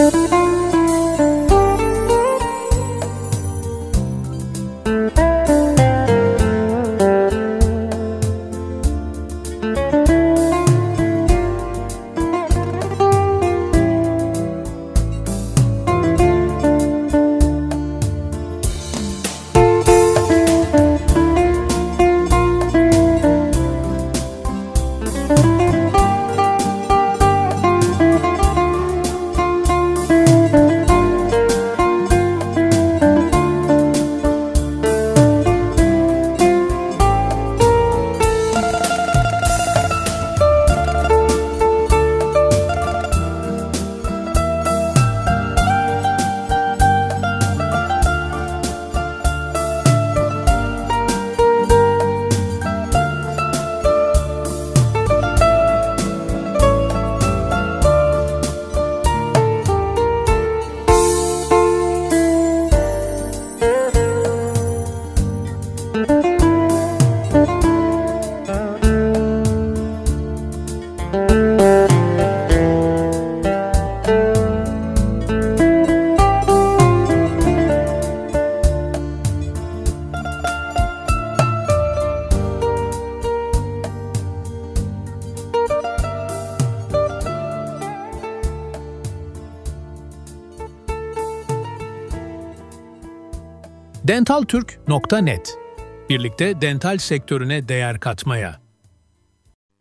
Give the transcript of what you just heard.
Thank dentaltürk.net Birlikte dental sektörüne değer katmaya.